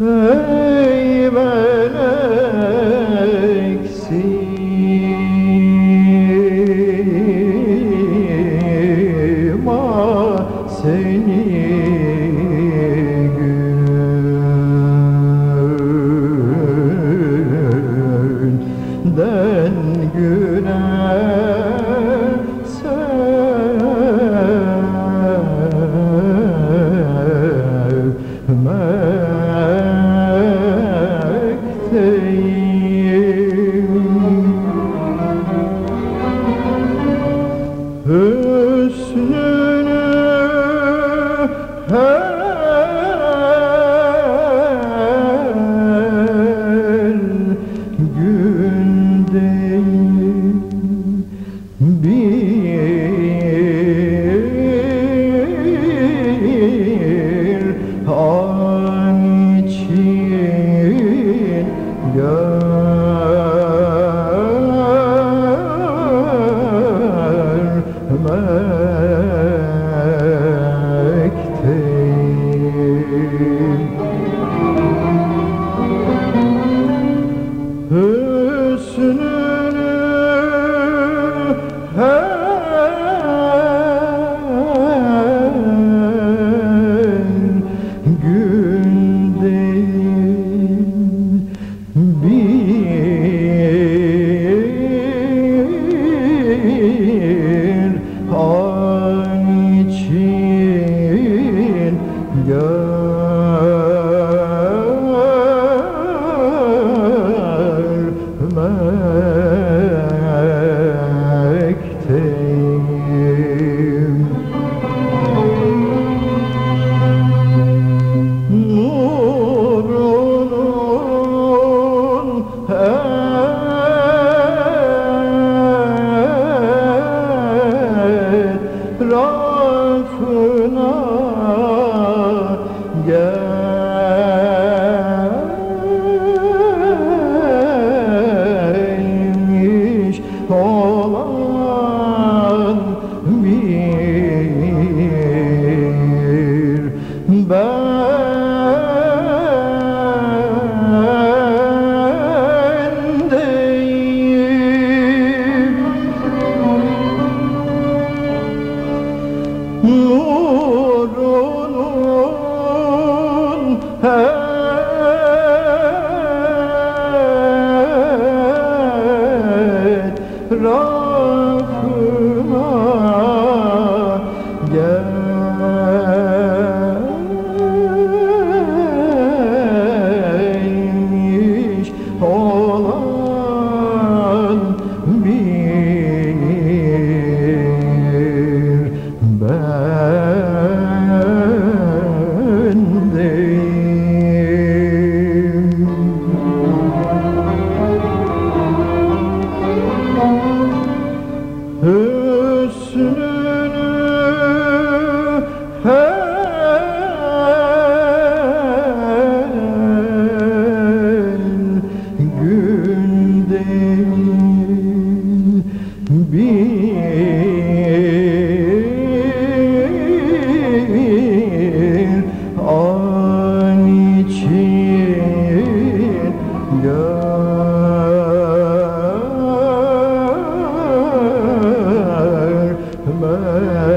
Amen. bir bir gelmiş olan bir ben değil. Nurunu pro Amen.